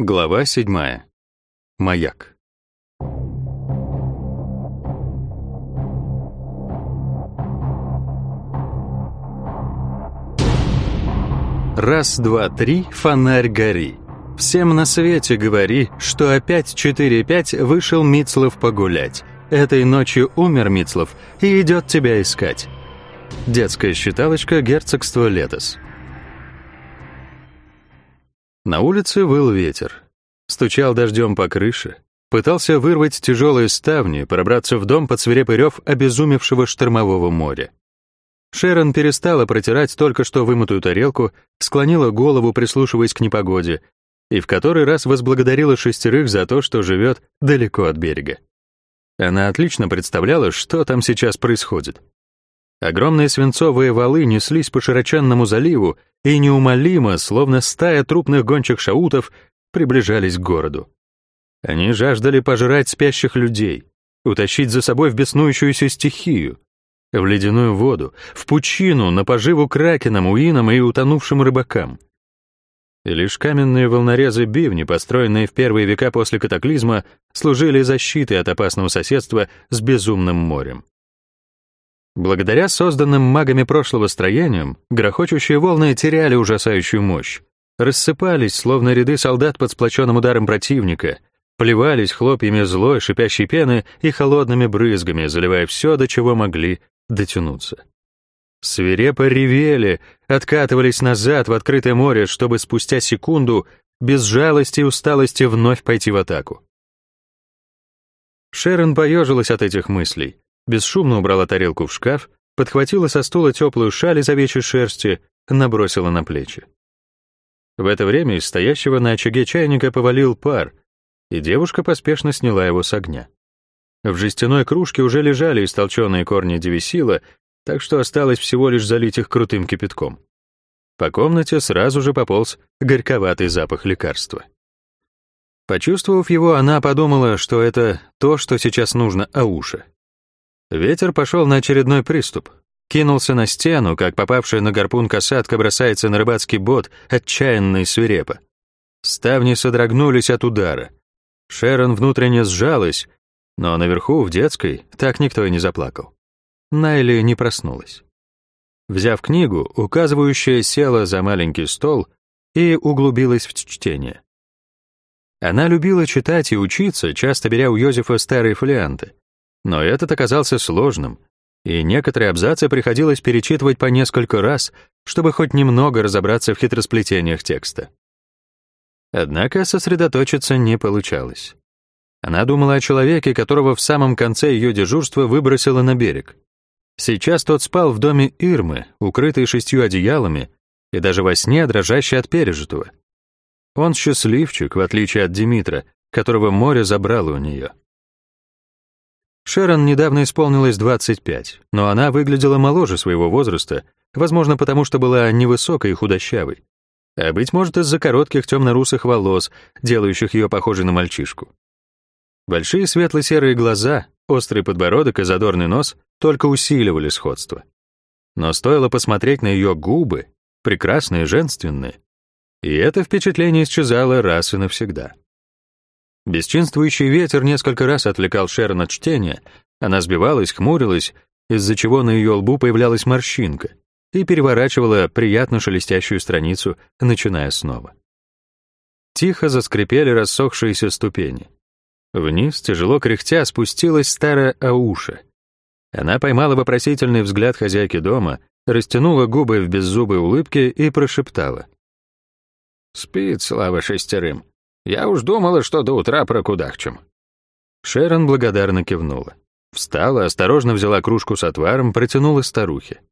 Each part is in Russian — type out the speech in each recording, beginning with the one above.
Глава седьмая. Маяк. Раз, два, три, фонарь гори. Всем на свете говори, что опять 4-5 вышел Мицлов погулять. Этой ночью умер Мицлов и идет тебя искать. Детская считалочка герцогства Летос. На улице выл ветер. Стучал дождем по крыше. Пытался вырвать тяжелые ставни, пробраться в дом под свирепый рев обезумевшего штормового моря. Шерон перестала протирать только что вымытую тарелку, склонила голову, прислушиваясь к непогоде, и в который раз возблагодарила шестерых за то, что живет далеко от берега. Она отлично представляла, что там сейчас происходит. Огромные свинцовые валы неслись по широченному заливу и неумолимо, словно стая трупных гончих шаутов, приближались к городу. Они жаждали пожрать спящих людей, утащить за собой в беснующуюся стихию, в ледяную воду, в пучину, на поживу кракенам, уинам и утонувшим рыбакам. И лишь каменные волнорезы бивни, построенные в первые века после катаклизма, служили защитой от опасного соседства с безумным морем. Благодаря созданным магами прошлого строениям, грохочущие волны теряли ужасающую мощь, рассыпались, словно ряды солдат под сплоченным ударом противника, плевались хлопьями злой, шипящей пены и холодными брызгами, заливая все, до чего могли дотянуться. Свирепо ревели, откатывались назад в открытое море, чтобы спустя секунду без жалости и усталости вновь пойти в атаку. Шерон поежилась от этих мыслей, бесшумно убрала тарелку в шкаф, подхватила со стула теплую шаль из овечьей шерсти, набросила на плечи. В это время из стоящего на очаге чайника повалил пар, и девушка поспешно сняла его с огня. В жестяной кружке уже лежали истолченные корни девисила, так что осталось всего лишь залить их крутым кипятком. По комнате сразу же пополз горьковатый запах лекарства. Почувствовав его, она подумала, что это то, что сейчас нужно Ауше. Ветер пошел на очередной приступ. Кинулся на стену, как попавшая на гарпун касатка бросается на рыбацкий бот, отчаянно и свирепо. Ставни содрогнулись от удара. Шерон внутренне сжалась, но наверху, в детской, так никто и не заплакал. Найли не проснулась. Взяв книгу, указывающая села за маленький стол и углубилась в чтение. Она любила читать и учиться, часто беря у Йозефа старые фолианты. Но этот оказался сложным, и некоторые абзацы приходилось перечитывать по несколько раз, чтобы хоть немного разобраться в хитросплетениях текста. Однако сосредоточиться не получалось. Она думала о человеке, которого в самом конце ее дежурства выбросила на берег. Сейчас тот спал в доме Ирмы, укрытый шестью одеялами, и даже во сне дрожащий от пережитого. Он счастливчик, в отличие от Димитра, которого море забрало у нее. Шерон недавно исполнилось 25, но она выглядела моложе своего возраста, возможно, потому что была невысокой и худощавой. А быть может, из-за коротких темно-русых волос, делающих ее похожей на мальчишку. Большие светло-серые глаза, острый подбородок и задорный нос только усиливали сходство. Но стоило посмотреть на ее губы, прекрасные, женственные, и это впечатление исчезало раз и навсегда. Бесчинствующий ветер несколько раз отвлекал Шерон от чтения, она сбивалась, хмурилась, из-за чего на ее лбу появлялась морщинка, и переворачивала приятно шелестящую страницу, начиная снова. Тихо заскрипели рассохшиеся ступени. Вниз, тяжело кряхтя, спустилась старая Ауша. Она поймала вопросительный взгляд хозяйки дома, растянула губы в беззубой улыбке и прошептала. «Спит, слава шестерым. Я уж думала, что до утра прокудахчем». Шерон благодарно кивнула. Встала, осторожно взяла кружку с отваром, протянула старухе.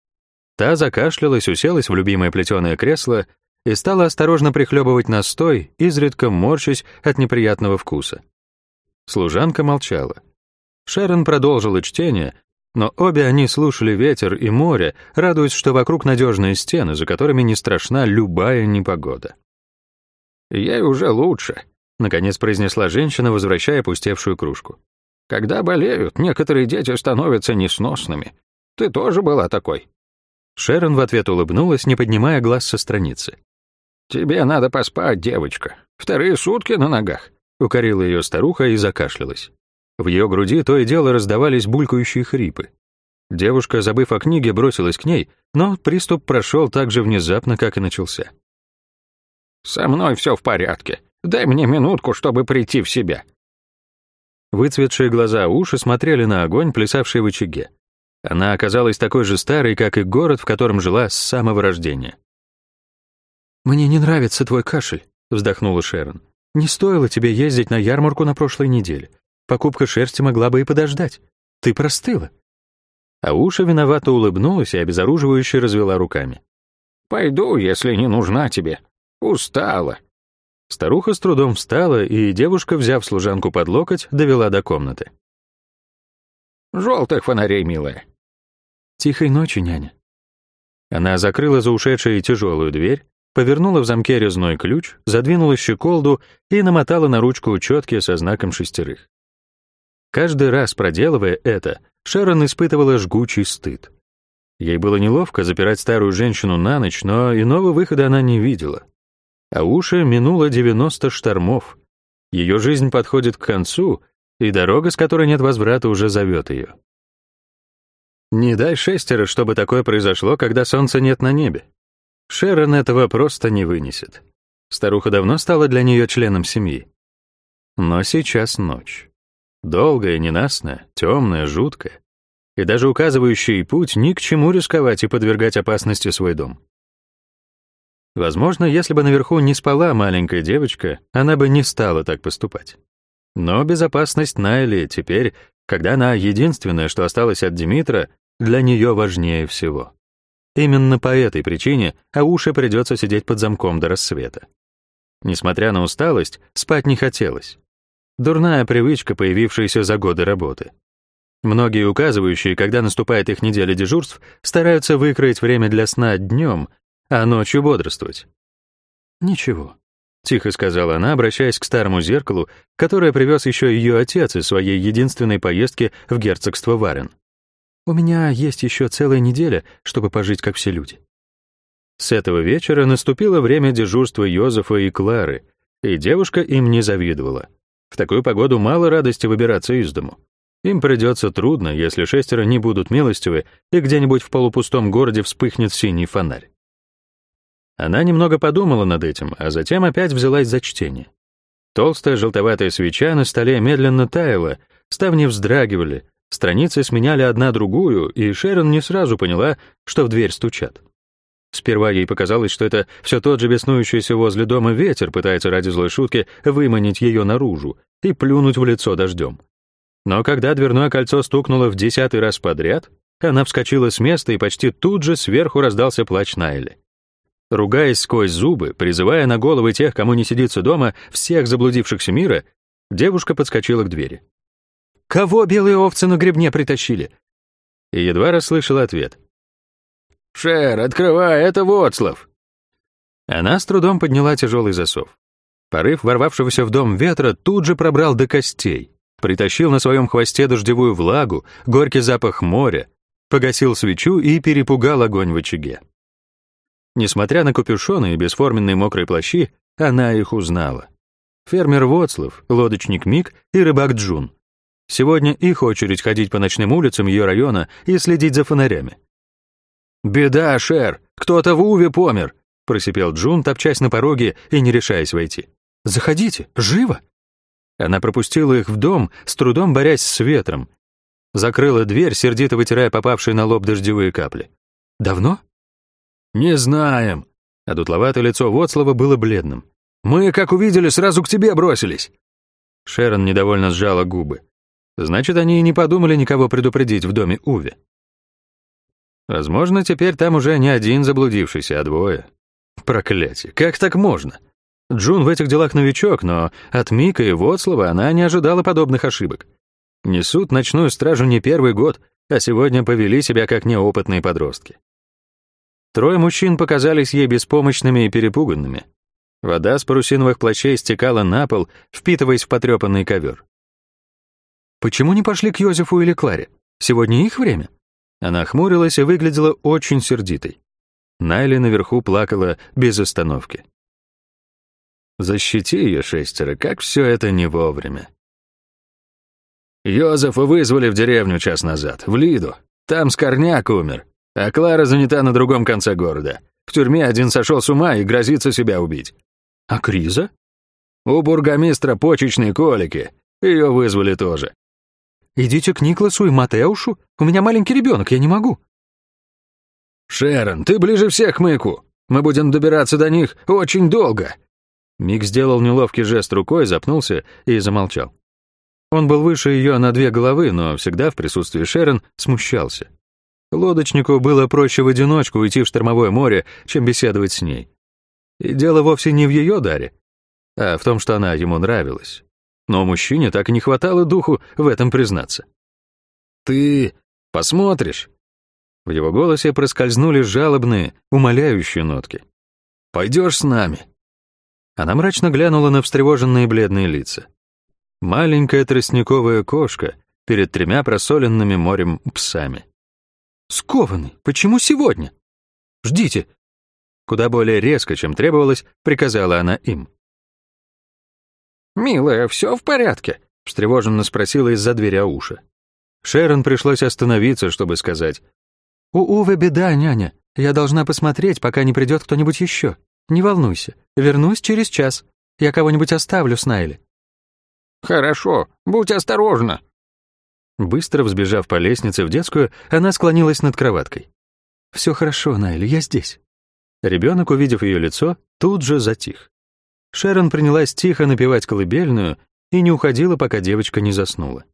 Та закашлялась, уселась в любимое плетеное кресло и стала осторожно прихлебывать настой, изредка морщась от неприятного вкуса. Служанка молчала. Шерон продолжила чтение, но обе они слушали ветер и море, радуясь, что вокруг надежные стены, за которыми не страшна любая непогода. «Ей уже лучше», — наконец произнесла женщина, возвращая пустевшую кружку. «Когда болеют, некоторые дети становятся несносными. Ты тоже была такой». Шерон в ответ улыбнулась, не поднимая глаз со страницы. «Тебе надо поспать, девочка. Вторые сутки на ногах», — укорила ее старуха и закашлялась. В ее груди то и дело раздавались булькающие хрипы. Девушка, забыв о книге, бросилась к ней, но приступ прошел так же внезапно, как и начался. «Со мной все в порядке. Дай мне минутку, чтобы прийти в себя». Выцветшие глаза уши смотрели на огонь, плясавший в очаге. Она оказалась такой же старой, как и город, в котором жила с самого рождения. «Мне не нравится твой кашель», — вздохнула Шерон. «Не стоило тебе ездить на ярмарку на прошлой неделе. Покупка шерсти могла бы и подождать. Ты простыла». А уши виновато улыбнулась и обезоруживающе развела руками. «Пойду, если не нужна тебе. Устала». Старуха с трудом встала, и девушка, взяв служанку под локоть, довела до комнаты. «Желтых фонарей, милая». «Тихой ночи, няня». Она закрыла за ушедшей тяжелую дверь, повернула в замке резной ключ, задвинула щеколду и намотала на ручку четки со знаком шестерых. Каждый раз проделывая это, Шерон испытывала жгучий стыд. Ей было неловко запирать старую женщину на ночь, но иного выхода она не видела. А уши минуло 90 штормов. Ее жизнь подходит к концу, и дорога, с которой нет возврата, уже зовет ее. Не дай шестеро, чтобы такое произошло, когда солнца нет на небе. Шерон этого просто не вынесет. Старуха давно стала для нее членом семьи. Но сейчас ночь. Долгая, ненастная, темная, жуткая. И даже указывающий путь ни к чему рисковать и подвергать опасности свой дом. Возможно, если бы наверху не спала маленькая девочка, она бы не стала так поступать. Но безопасность Найли теперь, когда она единственная, что осталось от Димитра, для нее важнее всего. Именно по этой причине Ауше придется сидеть под замком до рассвета. Несмотря на усталость, спать не хотелось. Дурная привычка, появившаяся за годы работы. Многие указывающие, когда наступает их неделя дежурств, стараются выкроить время для сна днем, а ночью бодрствовать. «Ничего», — тихо сказала она, обращаясь к старому зеркалу, которое привез еще ее отец из своей единственной поездки в герцогство Варен. «У меня есть еще целая неделя, чтобы пожить, как все люди». С этого вечера наступило время дежурства Йозефа и Клары, и девушка им не завидовала. В такую погоду мало радости выбираться из дому. Им придется трудно, если шестеро не будут милостивы, и где-нибудь в полупустом городе вспыхнет синий фонарь. Она немного подумала над этим, а затем опять взялась за чтение. Толстая желтоватая свеча на столе медленно таяла, ставни вздрагивали, страницы сменяли одна другую, и Шерон не сразу поняла, что в дверь стучат. Сперва ей показалось, что это все тот же беснующийся возле дома ветер пытается ради злой шутки выманить ее наружу и плюнуть в лицо дождем. Но когда дверное кольцо стукнуло в десятый раз подряд, она вскочила с места, и почти тут же сверху раздался плач Найли. Ругаясь сквозь зубы, призывая на головы тех, кому не сидится дома, всех заблудившихся мира, девушка подскочила к двери. «Кого белые овцы на гребне притащили?» И едва расслышала ответ. «Шер, открывай, это Воцлав!» Она с трудом подняла тяжелый засов. Порыв ворвавшегося в дом ветра тут же пробрал до костей, притащил на своем хвосте дождевую влагу, горький запах моря, погасил свечу и перепугал огонь в очаге. Несмотря на капюшоны и бесформенные мокрые плащи, она их узнала. Фермер Воцлав, лодочник Мик и рыбак Джун. Сегодня их очередь ходить по ночным улицам ее района и следить за фонарями. «Беда, Шер! Кто-то в Уве помер!» — просипел Джун, топчась на пороге и не решаясь войти. «Заходите, живо!» Она пропустила их в дом, с трудом борясь с ветром. Закрыла дверь, сердито вытирая попавшие на лоб дождевые капли. «Давно?» «Не знаем». А дутловатое лицо Вотслова было бледным. «Мы, как увидели, сразу к тебе бросились». Шерон недовольно сжала губы. Значит, они и не подумали никого предупредить в доме Уви. Возможно, теперь там уже не один заблудившийся, а двое. Проклятие, как так можно? Джун в этих делах новичок, но от Мика и Вотслова она не ожидала подобных ошибок. Несут ночную стражу не первый год, а сегодня повели себя как неопытные подростки. Трое мужчин показались ей беспомощными и перепуганными. Вода с парусиновых плащей стекала на пол, впитываясь в потрепанный ковер. Почему не пошли к Йозефу или Кларе? Сегодня их время? Она хмурилась и выглядела очень сердитой. Найли наверху плакала без остановки. Защити ее, шестеро, как все это не вовремя. Йозефа вызвали в деревню час назад, в Лиду. Там Скорняк умер, а Клара занята на другом конце города. В тюрьме один сошел с ума и грозится себя убить. А Криза? У бургомистра почечные колики. Ее вызвали тоже. Идите к Никласу и Матеушу. У меня маленький ребенок, я не могу. Шерон, ты ближе всех к маяку. Мы будем добираться до них очень долго. Мик сделал неловкий жест рукой, запнулся и замолчал. Он был выше ее на две головы, но всегда в присутствии Шерон смущался. Лодочнику было проще в одиночку уйти в штормовое море, чем беседовать с ней. И дело вовсе не в ее даре, а в том, что она ему нравилась. Но мужчине так и не хватало духу в этом признаться. «Ты посмотришь?» В его голосе проскользнули жалобные, умоляющие нотки. «Пойдешь с нами?» Она мрачно глянула на встревоженные бледные лица. Маленькая тростниковая кошка перед тремя просоленными морем псами. «Скованный, почему сегодня? Ждите!» Куда более резко, чем требовалось, приказала она им. «Милая, все в порядке?» — встревоженно спросила из-за двери Ауша. Шерон пришлось остановиться, чтобы сказать. «У Увы беда, няня. Я должна посмотреть, пока не придет кто-нибудь еще. Не волнуйся. Вернусь через час. Я кого-нибудь оставлю с Найли». «Хорошо. Будь осторожна». Быстро взбежав по лестнице в детскую, она склонилась над кроваткой. «Все хорошо, Найли, я здесь». Ребенок, увидев ее лицо, тут же затих. Шерон принялась тихо напевать колыбельную и не уходила, пока девочка не заснула.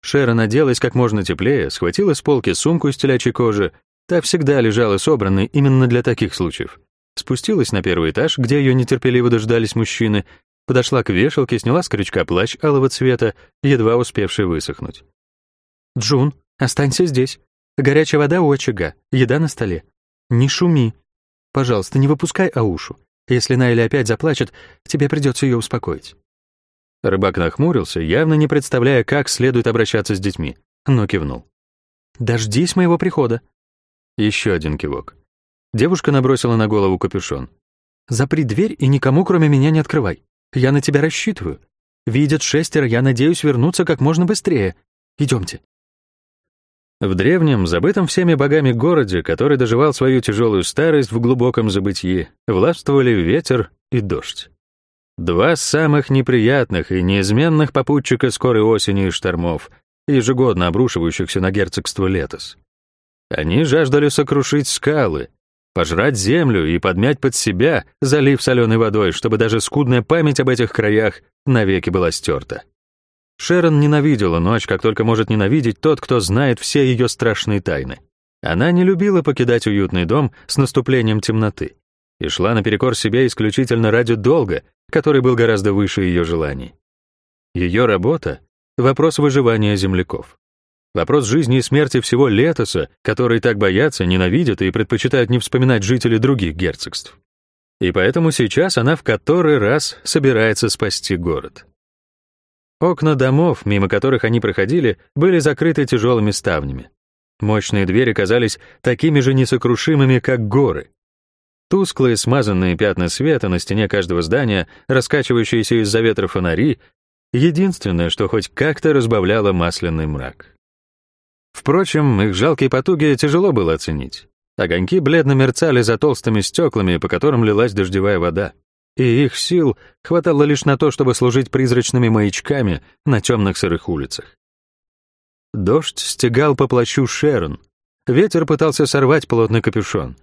Шерон оделась как можно теплее, схватила с полки сумку из телячьей кожи, та всегда лежала собранной именно для таких случаев. Спустилась на первый этаж, где ее нетерпеливо дождались мужчины, подошла к вешалке, сняла с крючка плащ алого цвета, едва успевший высохнуть. «Джун, останься здесь. Горячая вода у очага, еда на столе. Не шуми. Пожалуйста, не выпускай Аушу. Если Найли опять заплачет, тебе придется ее успокоить». Рыбак нахмурился, явно не представляя, как следует обращаться с детьми, но кивнул. «Дождись моего прихода». Еще один кивок. Девушка набросила на голову капюшон. «Запри дверь и никому, кроме меня, не открывай. Я на тебя рассчитываю. Видят шестеро, я надеюсь вернуться как можно быстрее. Идемте». В древнем, забытом всеми богами городе, который доживал свою тяжелую старость в глубоком забытии, властвовали ветер и дождь. Два самых неприятных и неизменных попутчика скорой осени и штормов, ежегодно обрушивающихся на герцогство Летос. Они жаждали сокрушить скалы, пожрать землю и подмять под себя, залив соленой водой, чтобы даже скудная память об этих краях навеки была стерта. Шерон ненавидела ночь, как только может ненавидеть тот, кто знает все ее страшные тайны. Она не любила покидать уютный дом с наступлением темноты и шла наперекор себе исключительно ради долга, который был гораздо выше ее желаний. Ее работа — вопрос выживания земляков. Вопрос жизни и смерти всего Летоса, который так боятся, ненавидят и предпочитают не вспоминать жители других герцогств. И поэтому сейчас она в который раз собирается спасти город. Окна домов, мимо которых они проходили, были закрыты тяжелыми ставнями. Мощные двери казались такими же несокрушимыми, как горы. Тусклые смазанные пятна света на стене каждого здания, раскачивающиеся из-за ветра фонари — единственное, что хоть как-то разбавляло масляный мрак. Впрочем, их жалкие потуги тяжело было оценить. Огоньки бледно мерцали за толстыми стеклами, по которым лилась дождевая вода и их сил хватало лишь на то, чтобы служить призрачными маячками на темных сырых улицах. Дождь стегал по плащу Шерон. Ветер пытался сорвать плотный капюшон.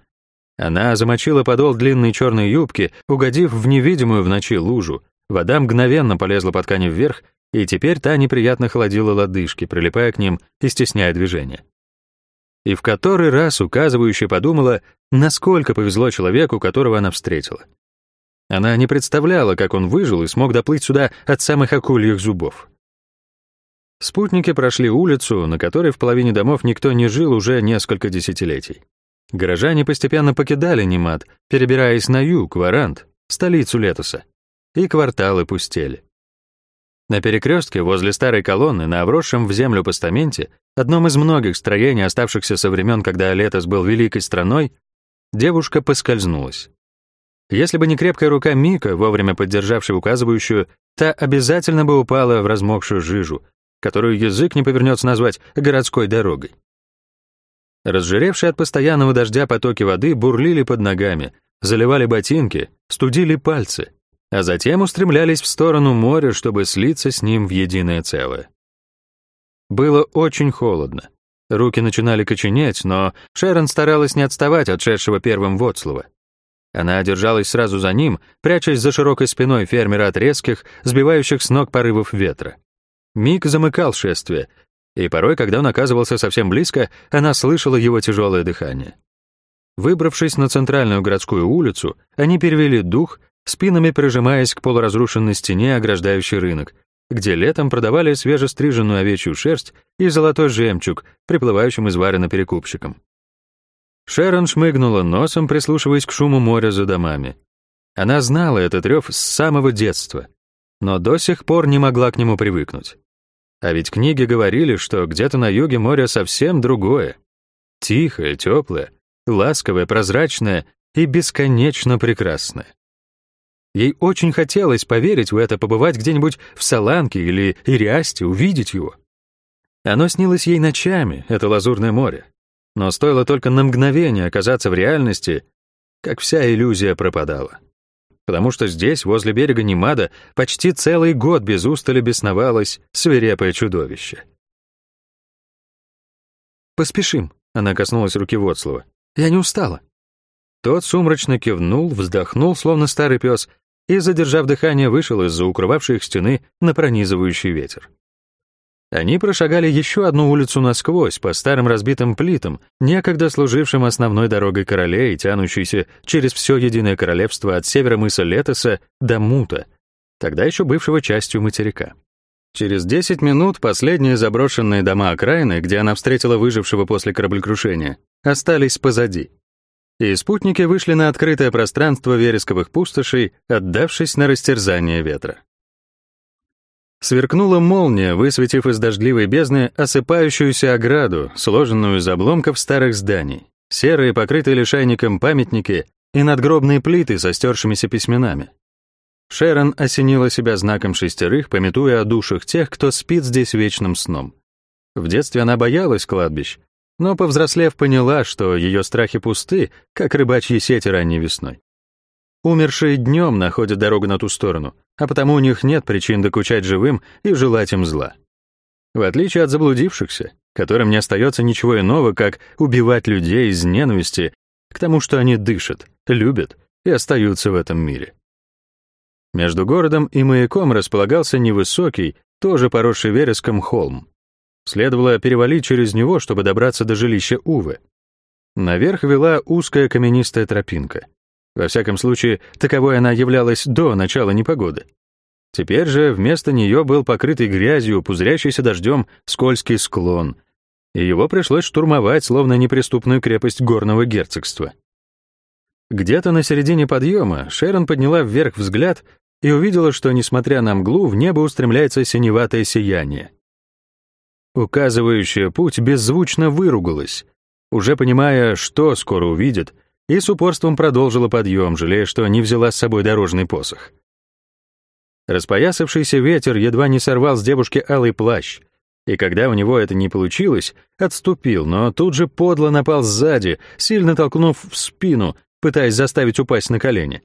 Она замочила подол длинной черной юбки, угодив в невидимую в ночи лужу. Вода мгновенно полезла по ткани вверх, и теперь та неприятно холодила лодыжки, прилипая к ним и стесняя движение. И в который раз указывающая подумала, насколько повезло человеку, которого она встретила. Она не представляла, как он выжил и смог доплыть сюда от самых акульих зубов. Спутники прошли улицу, на которой в половине домов никто не жил уже несколько десятилетий. Горожане постепенно покидали Немат, перебираясь на юг, в Арант, столицу Летуса, и кварталы пустели. На перекрестке возле старой колонны на обросшем в землю постаменте, одном из многих строений, оставшихся со времен, когда Летос был великой страной, девушка поскользнулась. Если бы не крепкая рука Мика, вовремя поддержавшая указывающую, та обязательно бы упала в размокшую жижу, которую язык не повернется назвать городской дорогой. Разжиревшие от постоянного дождя потоки воды бурлили под ногами, заливали ботинки, студили пальцы, а затем устремлялись в сторону моря, чтобы слиться с ним в единое целое. Было очень холодно. Руки начинали коченеть, но Шерон старалась не отставать от шедшего первым Вотслова. Она держалась сразу за ним, прячась за широкой спиной фермера от резких, сбивающих с ног порывов ветра. Мик замыкал шествие, и порой, когда он оказывался совсем близко, она слышала его тяжелое дыхание. Выбравшись на центральную городскую улицу, они перевели дух, спинами прижимаясь к полуразрушенной стене, ограждающей рынок, где летом продавали свежестриженную овечью шерсть и золотой жемчуг, приплывающим из Варена перекупщикам. Шерон шмыгнула носом, прислушиваясь к шуму моря за домами. Она знала этот рев с самого детства, но до сих пор не могла к нему привыкнуть. А ведь книги говорили, что где-то на юге море совсем другое. Тихое, теплое, ласковое, прозрачное и бесконечно прекрасное. Ей очень хотелось поверить в это, побывать где-нибудь в Саланке или Ириасте, увидеть его. Оно снилось ей ночами, это лазурное море. Но стоило только на мгновение оказаться в реальности, как вся иллюзия пропадала. Потому что здесь, возле берега Немада, почти целый год без устали бесновалось свирепое чудовище. «Поспешим», — она коснулась руки Вотслова. Я не устала». Тот сумрачно кивнул, вздохнул, словно старый пес, и, задержав дыхание, вышел из-за укрывавшей их стены на пронизывающий ветер. Они прошагали еще одну улицу насквозь, по старым разбитым плитам, некогда служившим основной дорогой королей, тянущейся через все единое королевство от севера мыса Летоса до Мута, тогда еще бывшего частью материка. Через 10 минут последние заброшенные дома окраины, где она встретила выжившего после кораблекрушения, остались позади. И спутники вышли на открытое пространство вересковых пустошей, отдавшись на растерзание ветра. Сверкнула молния, высветив из дождливой бездны осыпающуюся ограду, сложенную из обломков старых зданий, серые, покрытые лишайником памятники и надгробные плиты со стершимися письменами. Шерон осенила себя знаком шестерых, пометуя о душах тех, кто спит здесь вечным сном. В детстве она боялась кладбищ, но, повзрослев, поняла, что ее страхи пусты, как рыбачьи сети ранней весной. Умершие днем находят дорогу на ту сторону, а потому у них нет причин докучать живым и желать им зла. В отличие от заблудившихся, которым не остается ничего иного, как убивать людей из ненависти к тому, что они дышат, любят и остаются в этом мире. Между городом и маяком располагался невысокий, тоже поросший вереском холм. Следовало перевалить через него, чтобы добраться до жилища Увы. Наверх вела узкая каменистая тропинка. Во всяком случае, таковой она являлась до начала непогоды. Теперь же вместо нее был покрытый грязью, пузырящийся дождем скользкий склон, и его пришлось штурмовать, словно неприступную крепость горного герцогства. Где-то на середине подъема Шерон подняла вверх взгляд и увидела, что, несмотря на мглу, в небо устремляется синеватое сияние. Указывающая путь беззвучно выругалась, уже понимая, что скоро увидит, и с упорством продолжила подъем, жалея, что не взяла с собой дорожный посох. Распоясавшийся ветер едва не сорвал с девушки алый плащ, и когда у него это не получилось, отступил, но тут же подло напал сзади, сильно толкнув в спину, пытаясь заставить упасть на колени.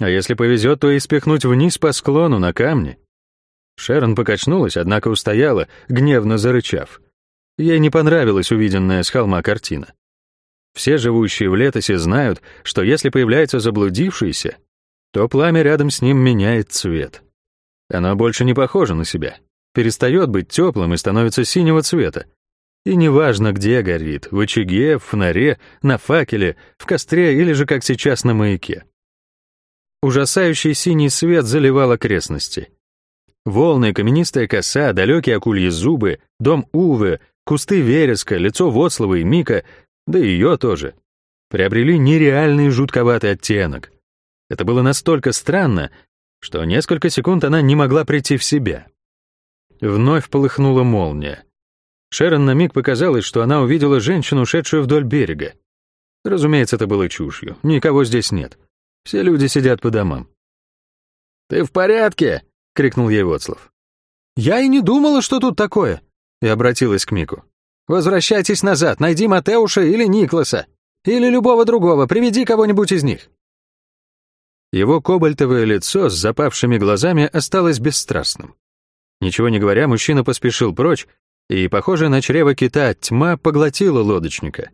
А если повезет, то и спихнуть вниз по склону на камни. Шерон покачнулась, однако устояла, гневно зарычав. Ей не понравилась увиденная с холма картина. Все живущие в летосе знают, что если появляется заблудившийся, то пламя рядом с ним меняет цвет. Оно больше не похоже на себя, перестает быть теплым и становится синего цвета. И неважно, где горит, в очаге, в фонаре, на факеле, в костре или же, как сейчас, на маяке. Ужасающий синий свет заливал окрестности. Волны, каменистая коса, далекие акульи зубы, дом Увы, кусты вереска, лицо Воцлава и Мика, да и ее тоже, приобрели нереальный жутковатый оттенок. Это было настолько странно, что несколько секунд она не могла прийти в себя. Вновь полыхнула молния. Шерон на миг показалось, что она увидела женщину, шедшую вдоль берега. Разумеется, это было чушью, никого здесь нет. Все люди сидят по домам. «Ты в порядке?» — крикнул ей Воцлав. «Я и не думала, что тут такое!» И обратилась к Мику. «Возвращайтесь назад, найди Матеуша или Никласа. Или любого другого, приведи кого-нибудь из них». Его кобальтовое лицо с запавшими глазами осталось бесстрастным. Ничего не говоря, мужчина поспешил прочь, и, похоже на чрево кита, тьма поглотила лодочника.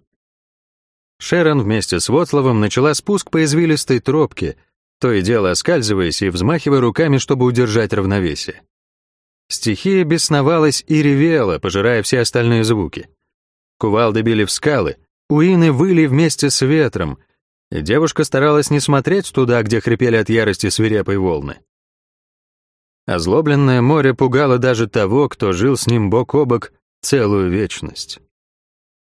Шерон вместе с Вотловым начала спуск по извилистой тропке, то и дело оскальзываясь и взмахивая руками, чтобы удержать равновесие. Стихия бесновалась и ревела, пожирая все остальные звуки. Кувалды били в скалы, уины выли вместе с ветром, и девушка старалась не смотреть туда, где хрипели от ярости свирепые волны. Озлобленное море пугало даже того, кто жил с ним бок о бок целую вечность.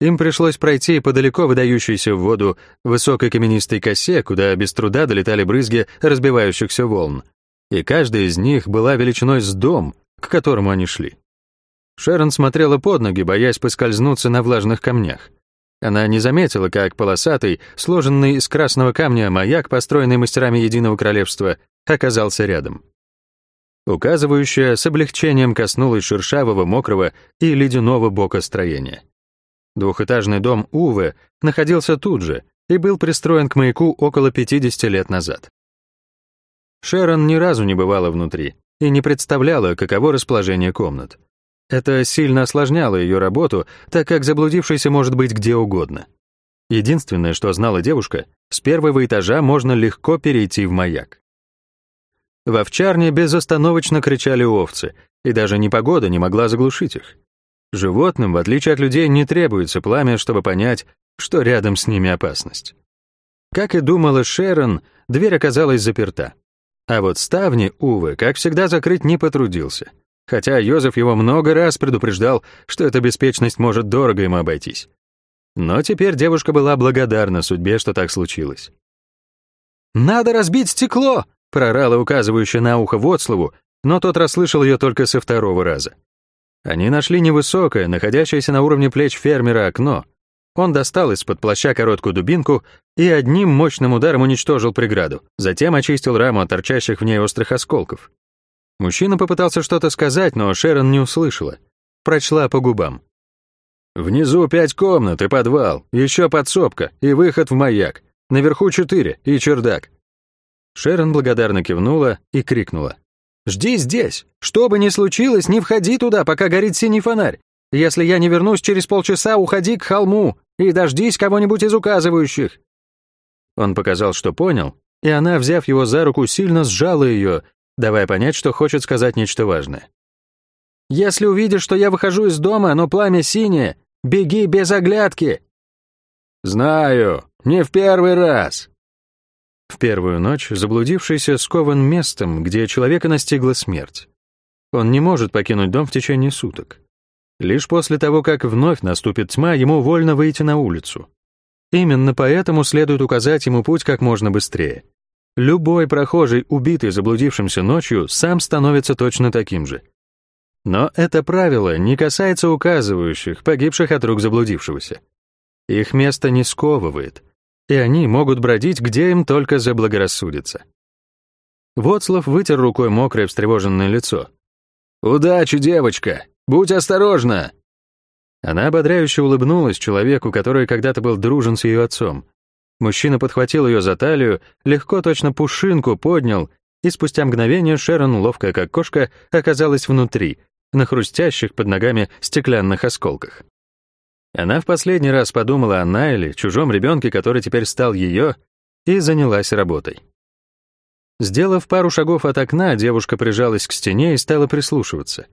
Им пришлось пройти по далеко выдающейся в воду высокой каменистой косе, куда без труда долетали брызги разбивающихся волн, и каждая из них была величиной с дом, к которому они шли. Шерон смотрела под ноги, боясь поскользнуться на влажных камнях. Она не заметила, как полосатый, сложенный из красного камня маяк, построенный мастерами Единого Королевства, оказался рядом указывающая с облегчением коснулась шершавого, мокрого и ледяного бока строения. Двухэтажный дом Уве находился тут же и был пристроен к маяку около 50 лет назад. Шерон ни разу не бывала внутри и не представляла, каково расположение комнат. Это сильно осложняло ее работу, так как заблудившийся может быть где угодно. Единственное, что знала девушка, с первого этажа можно легко перейти в маяк. В овчарне безостановочно кричали овцы, и даже непогода не могла заглушить их. Животным, в отличие от людей, не требуется пламя, чтобы понять, что рядом с ними опасность. Как и думала Шерон, дверь оказалась заперта. А вот ставни, увы, как всегда, закрыть не потрудился. Хотя Йозеф его много раз предупреждал, что эта беспечность может дорого ему обойтись. Но теперь девушка была благодарна судьбе, что так случилось. «Надо разбить стекло!» прорала указывающая на ухо Воцлаву, но тот расслышал ее только со второго раза. Они нашли невысокое, находящееся на уровне плеч фермера окно. Он достал из-под плаща короткую дубинку и одним мощным ударом уничтожил преграду, затем очистил раму от торчащих в ней острых осколков. Мужчина попытался что-то сказать, но Шерон не услышала. Прочла по губам. «Внизу пять комнат и подвал, еще подсобка и выход в маяк. Наверху четыре и чердак. Шерон благодарно кивнула и крикнула. «Жди здесь! Что бы ни случилось, не входи туда, пока горит синий фонарь. Если я не вернусь через полчаса, уходи к холму и дождись кого-нибудь из указывающих». Он показал, что понял, и она, взяв его за руку, сильно сжала ее, давая понять, что хочет сказать нечто важное. «Если увидишь, что я выхожу из дома, но пламя синее, беги без оглядки!» «Знаю, не в первый раз», в первую ночь заблудившийся скован местом, где человека настигла смерть. Он не может покинуть дом в течение суток. Лишь после того, как вновь наступит тьма, ему вольно выйти на улицу. Именно поэтому следует указать ему путь как можно быстрее. Любой прохожий, убитый заблудившимся ночью, сам становится точно таким же. Но это правило не касается указывающих, погибших от рук заблудившегося. Их место не сковывает — и они могут бродить, где им только заблагорассудится. Воцлав вытер рукой мокрое встревоженное лицо. «Удачи, девочка! Будь осторожна!» Она ободряюще улыбнулась человеку, который когда-то был дружен с ее отцом. Мужчина подхватил ее за талию, легко точно пушинку поднял, и спустя мгновение Шерон, ловкая как кошка, оказалась внутри, на хрустящих под ногами стеклянных осколках. Она в последний раз подумала о Найле, чужом ребенке, который теперь стал ее, и занялась работой. Сделав пару шагов от окна, девушка прижалась к стене и стала прислушиваться.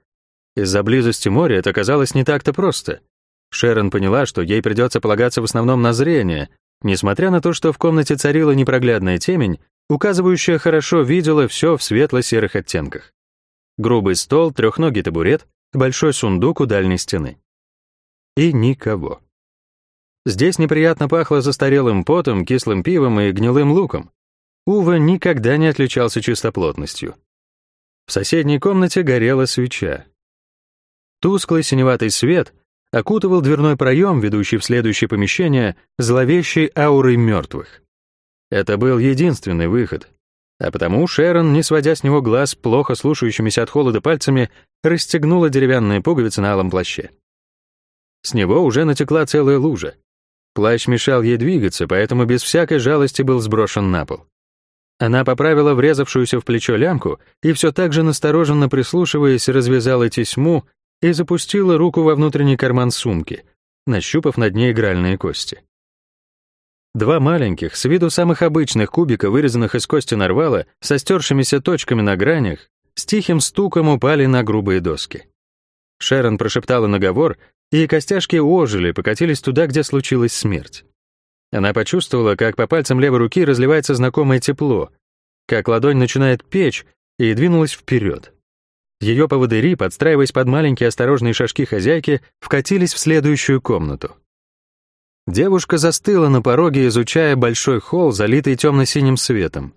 Из-за близости моря это казалось не так-то просто. Шерон поняла, что ей придется полагаться в основном на зрение, несмотря на то, что в комнате царила непроглядная темень, указывающая хорошо видела все в светло-серых оттенках. Грубый стол, трехногий табурет, большой сундук у дальней стены и никого. Здесь неприятно пахло застарелым потом, кислым пивом и гнилым луком. Ува никогда не отличался чистоплотностью. В соседней комнате горела свеча. Тусклый синеватый свет окутывал дверной проем, ведущий в следующее помещение, зловещей аурой мертвых. Это был единственный выход. А потому Шерон, не сводя с него глаз, плохо слушающимися от холода пальцами, расстегнула деревянные пуговицы на алом плаще. С него уже натекла целая лужа. Плащ мешал ей двигаться, поэтому без всякой жалости был сброшен на пол. Она поправила врезавшуюся в плечо лямку и все так же настороженно прислушиваясь, развязала тесьму и запустила руку во внутренний карман сумки, нащупав на дне игральные кости. Два маленьких, с виду самых обычных кубика, вырезанных из кости нарвала, со стершимися точками на гранях, с тихим стуком упали на грубые доски. Шерон прошептала наговор, и костяшки ожили, покатились туда, где случилась смерть. Она почувствовала, как по пальцам левой руки разливается знакомое тепло, как ладонь начинает печь, и двинулась вперед. Ее поводыри, подстраиваясь под маленькие осторожные шажки хозяйки, вкатились в следующую комнату. Девушка застыла на пороге, изучая большой холл, залитый темно-синим светом.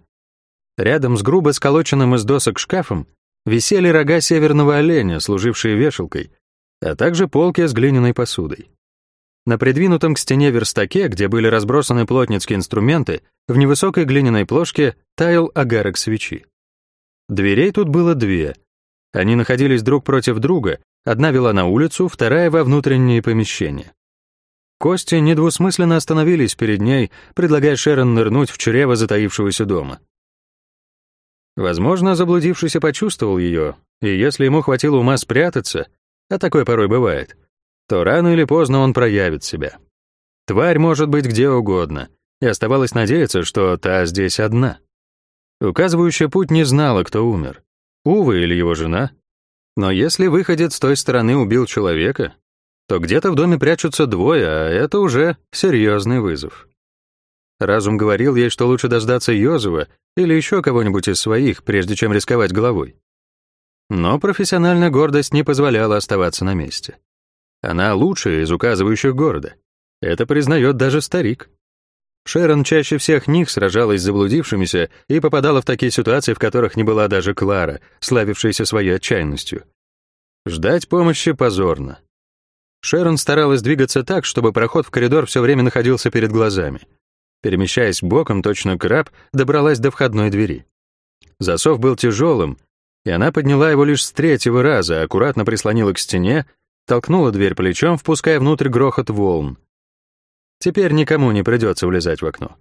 Рядом с грубо сколоченным из досок шкафом висели рога северного оленя, служившие вешалкой, а также полки с глиняной посудой. На придвинутом к стене верстаке, где были разбросаны плотницкие инструменты, в невысокой глиняной плошке таял агарок свечи. Дверей тут было две. Они находились друг против друга, одна вела на улицу, вторая — во внутренние помещения. Кости недвусмысленно остановились перед ней, предлагая Шерон нырнуть в чрево затаившегося дома. Возможно, заблудившийся почувствовал ее, и если ему хватило ума спрятаться, а такое порой бывает, то рано или поздно он проявит себя. Тварь может быть где угодно, и оставалось надеяться, что та здесь одна. Указывающая путь не знала, кто умер. Увы или его жена. Но если выходец с той стороны убил человека, то где-то в доме прячутся двое, а это уже серьезный вызов. Разум говорил ей, что лучше дождаться Йозова или еще кого-нибудь из своих, прежде чем рисковать головой. Но профессиональная гордость не позволяла оставаться на месте. Она лучшая из указывающих города. Это признает даже старик. Шерон чаще всех них сражалась с заблудившимися и попадала в такие ситуации, в которых не была даже Клара, славившаяся своей отчаянностью. Ждать помощи позорно. Шерон старалась двигаться так, чтобы проход в коридор все время находился перед глазами. Перемещаясь боком, точно краб, добралась до входной двери. Засов был тяжелым, и она подняла его лишь с третьего раза, аккуратно прислонила к стене, толкнула дверь плечом, впуская внутрь грохот волн. Теперь никому не придется влезать в окно.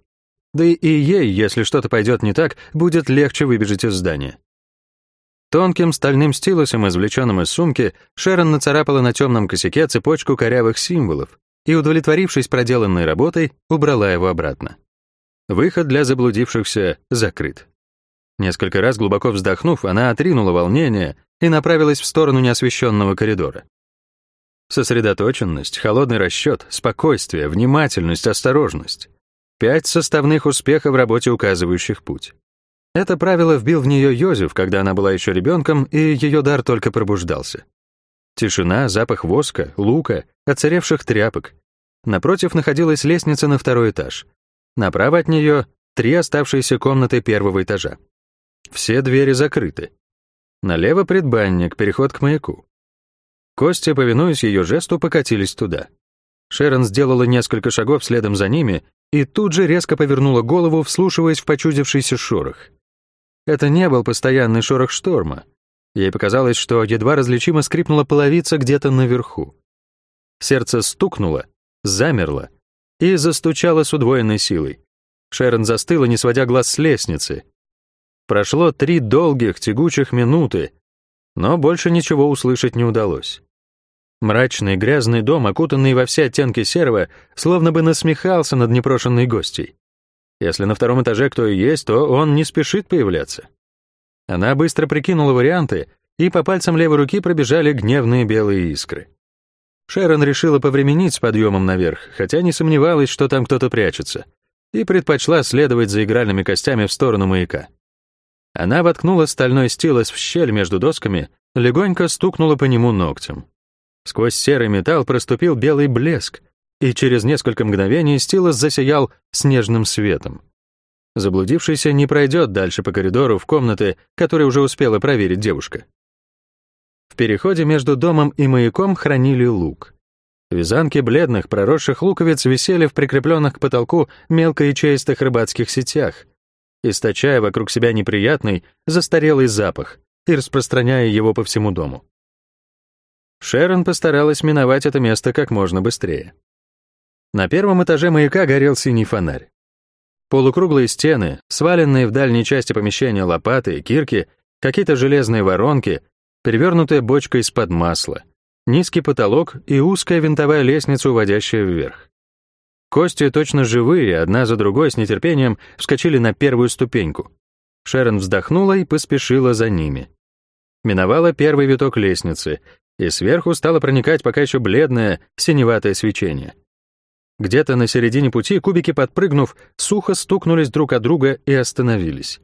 Да и ей, если что-то пойдет не так, будет легче выбежать из здания. Тонким стальным стилусом, извлеченным из сумки, Шерон нацарапала на темном косяке цепочку корявых символов и, удовлетворившись проделанной работой, убрала его обратно. Выход для заблудившихся закрыт. Несколько раз глубоко вздохнув, она отринула волнение и направилась в сторону неосвещенного коридора. Сосредоточенность, холодный расчет, спокойствие, внимательность, осторожность. Пять составных успехов в работе, указывающих путь. Это правило вбил в нее Йозеф, когда она была еще ребенком, и ее дар только пробуждался. Тишина, запах воска, лука, оцаревших тряпок. Напротив находилась лестница на второй этаж. Направо от нее три оставшиеся комнаты первого этажа. Все двери закрыты. Налево предбанник, переход к маяку. Костя, повинуясь ее жесту, покатились туда. Шерон сделала несколько шагов следом за ними и тут же резко повернула голову, вслушиваясь в почудившийся шорох. Это не был постоянный шорох шторма. Ей показалось, что едва различимо скрипнула половица где-то наверху. Сердце стукнуло, замерло и застучало с удвоенной силой. Шерон застыла, не сводя глаз с лестницы. Прошло три долгих, тягучих минуты, но больше ничего услышать не удалось. Мрачный грязный дом, окутанный во все оттенки серого, словно бы насмехался над непрошенной гостьей. Если на втором этаже кто и есть, то он не спешит появляться. Она быстро прикинула варианты, и по пальцам левой руки пробежали гневные белые искры. Шерон решила повременить с подъемом наверх, хотя не сомневалась, что там кто-то прячется, и предпочла следовать за игральными костями в сторону маяка. Она воткнула стальной стилос в щель между досками, легонько стукнула по нему ногтем. Сквозь серый металл проступил белый блеск, и через несколько мгновений стилос засиял снежным светом. Заблудившийся не пройдет дальше по коридору в комнаты, которые уже успела проверить девушка. В переходе между домом и маяком хранили лук. Вязанки бледных, проросших луковиц висели в прикрепленных к потолку мелкоячеистых рыбацких сетях, источая вокруг себя неприятный, застарелый запах и распространяя его по всему дому. Шерон постаралась миновать это место как можно быстрее. На первом этаже маяка горел синий фонарь. Полукруглые стены, сваленные в дальней части помещения лопаты, кирки, какие-то железные воронки, перевернутая бочка из-под масла, низкий потолок и узкая винтовая лестница, уводящая вверх. Кости, точно живые, одна за другой с нетерпением вскочили на первую ступеньку. Шерон вздохнула и поспешила за ними. Миновала первый виток лестницы, и сверху стало проникать пока еще бледное, синеватое свечение. Где-то на середине пути кубики, подпрыгнув, сухо стукнулись друг от друга и остановились.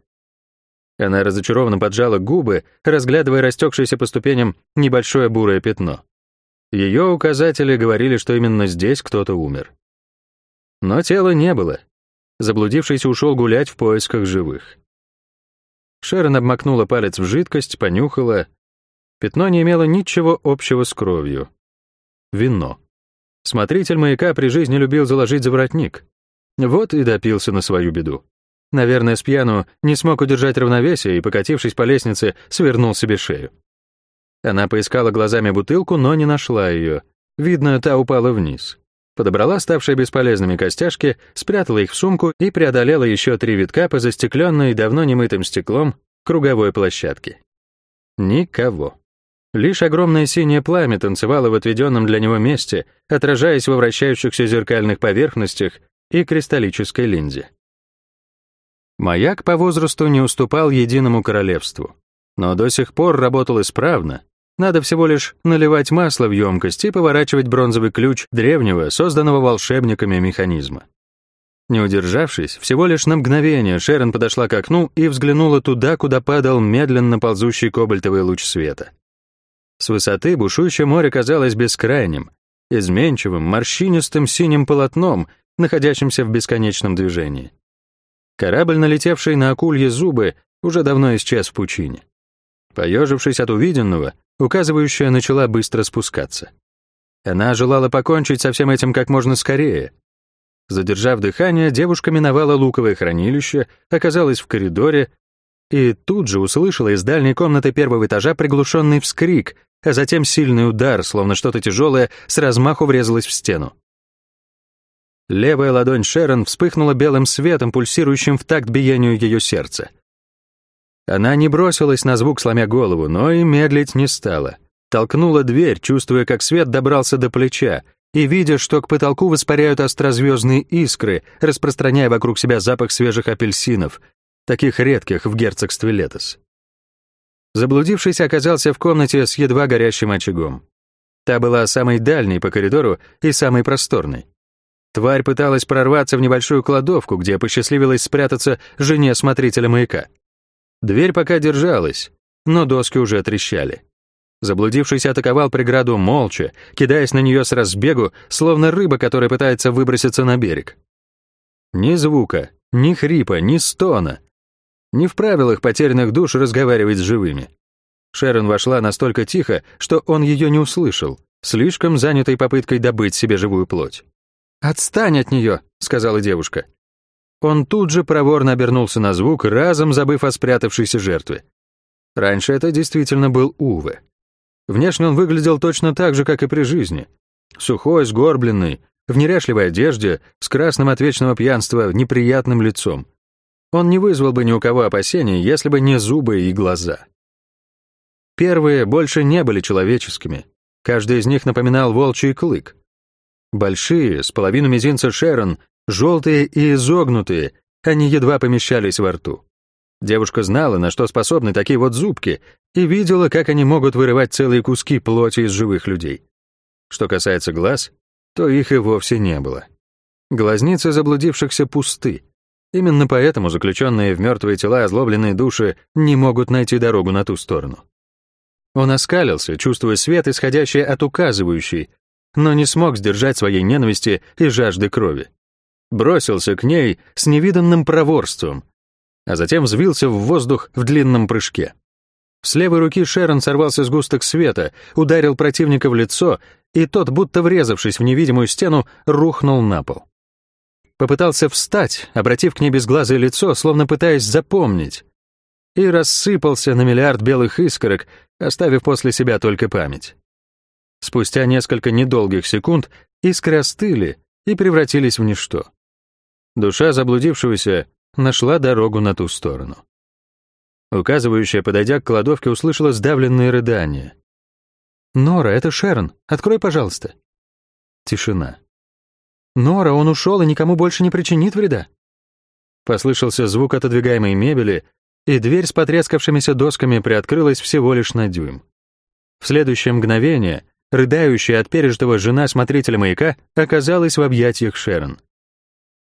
Она разочарованно поджала губы, разглядывая растекшееся по ступеням небольшое бурое пятно. Ее указатели говорили, что именно здесь кто-то умер. Но тела не было. Заблудившийся ушел гулять в поисках живых. Шерон обмакнула палец в жидкость, понюхала. Пятно не имело ничего общего с кровью. Вино. Смотритель маяка при жизни любил заложить за воротник. Вот и допился на свою беду. Наверное, с пьяну не смог удержать равновесие и, покатившись по лестнице, свернул себе шею. Она поискала глазами бутылку, но не нашла ее. Видно, та упала вниз подобрала ставшие бесполезными костяшки, спрятала их в сумку и преодолела еще три витка по застекленной, давно немытым стеклом, круговой площадке. Никого. Лишь огромное синее пламя танцевало в отведенном для него месте, отражаясь во вращающихся зеркальных поверхностях и кристаллической линзе. Маяк по возрасту не уступал единому королевству, но до сих пор работал исправно, надо всего лишь наливать масло в емкость и поворачивать бронзовый ключ древнего, созданного волшебниками механизма. Не удержавшись, всего лишь на мгновение Шерон подошла к окну и взглянула туда, куда падал медленно ползущий кобальтовый луч света. С высоты бушующее море казалось бескрайним, изменчивым, морщинистым синим полотном, находящимся в бесконечном движении. Корабль, налетевший на акулье зубы, уже давно исчез в пучине. Поежившись от увиденного, указывающая начала быстро спускаться. Она желала покончить со всем этим как можно скорее. Задержав дыхание, девушка миновала луковое хранилище, оказалась в коридоре и тут же услышала из дальней комнаты первого этажа приглушенный вскрик, а затем сильный удар, словно что-то тяжелое, с размаху врезалось в стену. Левая ладонь Шерон вспыхнула белым светом, пульсирующим в такт биению ее сердца. Она не бросилась на звук, сломя голову, но и медлить не стала. Толкнула дверь, чувствуя, как свет добрался до плеча, и видя, что к потолку воспаряют острозвездные искры, распространяя вокруг себя запах свежих апельсинов, таких редких в герцогстве Летос. Заблудившись, оказался в комнате с едва горящим очагом. Та была самой дальней по коридору и самой просторной. Тварь пыталась прорваться в небольшую кладовку, где посчастливилось спрятаться жене смотрителя маяка. Дверь пока держалась, но доски уже трещали. Заблудившийся атаковал преграду молча, кидаясь на нее с разбегу, словно рыба, которая пытается выброситься на берег. Ни звука, ни хрипа, ни стона. Не в правилах потерянных душ разговаривать с живыми. Шерон вошла настолько тихо, что он ее не услышал, слишком занятой попыткой добыть себе живую плоть. «Отстань от нее», — сказала девушка. Он тут же проворно обернулся на звук, разом забыв о спрятавшейся жертве. Раньше это действительно был Уве. Внешне он выглядел точно так же, как и при жизни. Сухой, сгорбленный, в неряшливой одежде, с красным от вечного пьянства, неприятным лицом. Он не вызвал бы ни у кого опасений, если бы не зубы и глаза. Первые больше не были человеческими. Каждый из них напоминал волчий клык. Большие, с половину мизинца Шерон, Желтые и изогнутые, они едва помещались во рту. Девушка знала, на что способны такие вот зубки, и видела, как они могут вырывать целые куски плоти из живых людей. Что касается глаз, то их и вовсе не было. Глазницы заблудившихся пусты. Именно поэтому заключенные в мертвые тела озлобленные души не могут найти дорогу на ту сторону. Он оскалился, чувствуя свет, исходящий от указывающей, но не смог сдержать своей ненависти и жажды крови бросился к ней с невиданным проворством, а затем взвился в воздух в длинном прыжке. С левой руки Шерон сорвался сгусток света, ударил противника в лицо, и тот, будто врезавшись в невидимую стену, рухнул на пол. Попытался встать, обратив к ней безглазое лицо, словно пытаясь запомнить, и рассыпался на миллиард белых искорок, оставив после себя только память. Спустя несколько недолгих секунд искры остыли и превратились в ничто. Душа заблудившегося нашла дорогу на ту сторону. Указывающая, подойдя к кладовке, услышала сдавленные рыдания. «Нора, это Шерон. Открой, пожалуйста». Тишина. «Нора, он ушел и никому больше не причинит вреда». Послышался звук отодвигаемой мебели, и дверь с потрескавшимися досками приоткрылась всего лишь на дюйм. В следующее мгновение рыдающая от пережитого жена смотрителя маяка оказалась в объятиях Шерон.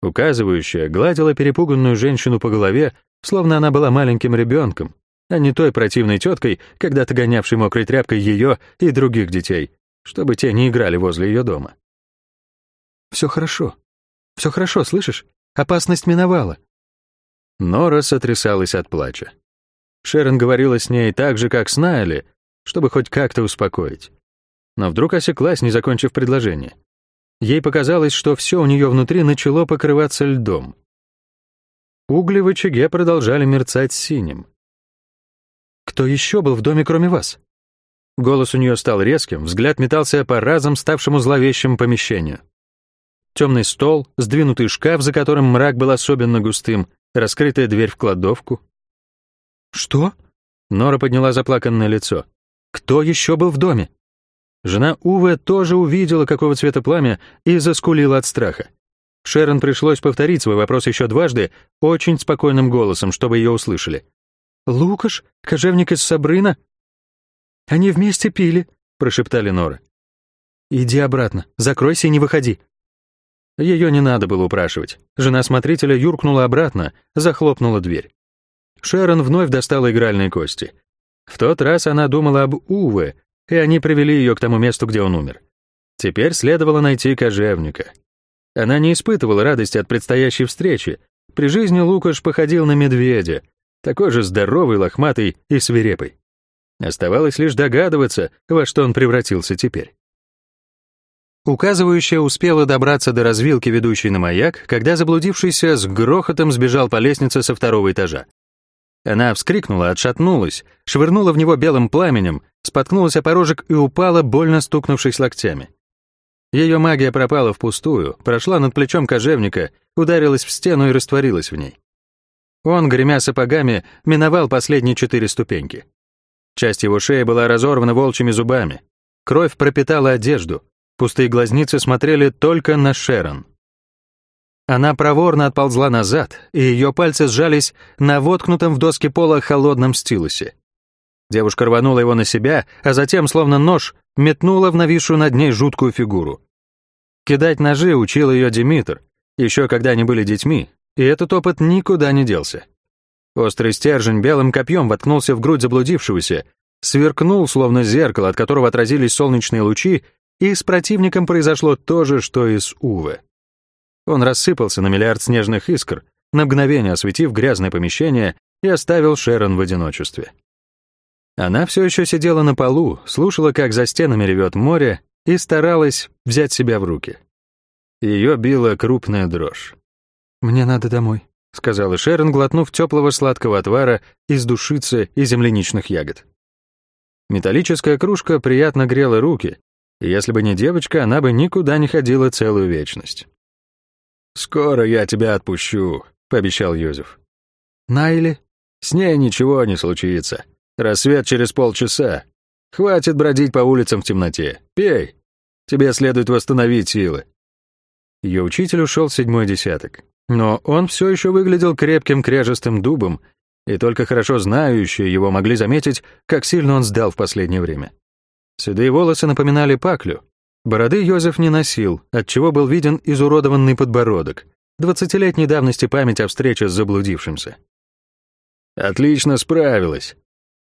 Указывающая гладила перепуганную женщину по голове, словно она была маленьким ребенком, а не той противной теткой, когда-то гонявшей мокрой тряпкой ее и других детей, чтобы те не играли возле ее дома. «Все хорошо. Все хорошо, слышишь? Опасность миновала». Нора сотрясалась от плача. Шерон говорила с ней так же, как с Найли, чтобы хоть как-то успокоить. Но вдруг осеклась, не закончив предложение. Ей показалось, что все у нее внутри начало покрываться льдом. Угли в очаге продолжали мерцать синим. «Кто еще был в доме, кроме вас?» Голос у нее стал резким, взгляд метался по разом ставшему зловещему помещению. Темный стол, сдвинутый шкаф, за которым мрак был особенно густым, раскрытая дверь в кладовку. «Что?» Нора подняла заплаканное лицо. «Кто еще был в доме?» Жена Уве тоже увидела, какого цвета пламя, и заскулила от страха. Шерон пришлось повторить свой вопрос еще дважды, очень спокойным голосом, чтобы ее услышали. «Лукаш? Кожевник из Сабрына?» «Они вместе пили», — прошептали Нора. «Иди обратно, закройся и не выходи». Ее не надо было упрашивать. Жена смотрителя юркнула обратно, захлопнула дверь. Шерон вновь достала игральные кости. В тот раз она думала об Уве, и они привели ее к тому месту, где он умер. Теперь следовало найти кожевника. Она не испытывала радости от предстоящей встречи. При жизни Лукаш походил на медведя, такой же здоровый, лохматый и свирепый. Оставалось лишь догадываться, во что он превратился теперь. Указывающая успела добраться до развилки, ведущей на маяк, когда заблудившийся с грохотом сбежал по лестнице со второго этажа. Она вскрикнула, отшатнулась, швырнула в него белым пламенем, споткнулась о порожек и упала, больно стукнувшись локтями. Ее магия пропала впустую, прошла над плечом кожевника, ударилась в стену и растворилась в ней. Он, гремя сапогами, миновал последние четыре ступеньки. Часть его шеи была разорвана волчьими зубами. Кровь пропитала одежду. Пустые глазницы смотрели только на Шерон. Она проворно отползла назад, и ее пальцы сжались на воткнутом в доски пола холодном стилусе. Девушка рванула его на себя, а затем, словно нож, метнула в нависшую над ней жуткую фигуру. Кидать ножи учил ее Димитр, еще когда они были детьми, и этот опыт никуда не делся. Острый стержень белым копьем воткнулся в грудь заблудившегося, сверкнул, словно зеркало, от которого отразились солнечные лучи, и с противником произошло то же, что и с Уве. Он рассыпался на миллиард снежных искр, на мгновение осветив грязное помещение и оставил Шерон в одиночестве. Она все еще сидела на полу, слушала, как за стенами ревет море, и старалась взять себя в руки. Ее била крупная дрожь. «Мне надо домой», — сказала Шерон, глотнув теплого сладкого отвара из душицы и земляничных ягод. Металлическая кружка приятно грела руки, и если бы не девочка, она бы никуда не ходила целую вечность. «Скоро я тебя отпущу», — пообещал Юзеф. «Найли?» «С ней ничего не случится. Рассвет через полчаса. Хватит бродить по улицам в темноте. Пей. Тебе следует восстановить силы». Ее учитель ушел седьмой десяток. Но он все еще выглядел крепким кряжестым дубом, и только хорошо знающие его могли заметить, как сильно он сдал в последнее время. Седые волосы напоминали паклю, Бороды Йозеф не носил, отчего был виден изуродованный подбородок. Двадцатилетней давности память о встрече с заблудившимся. «Отлично справилась».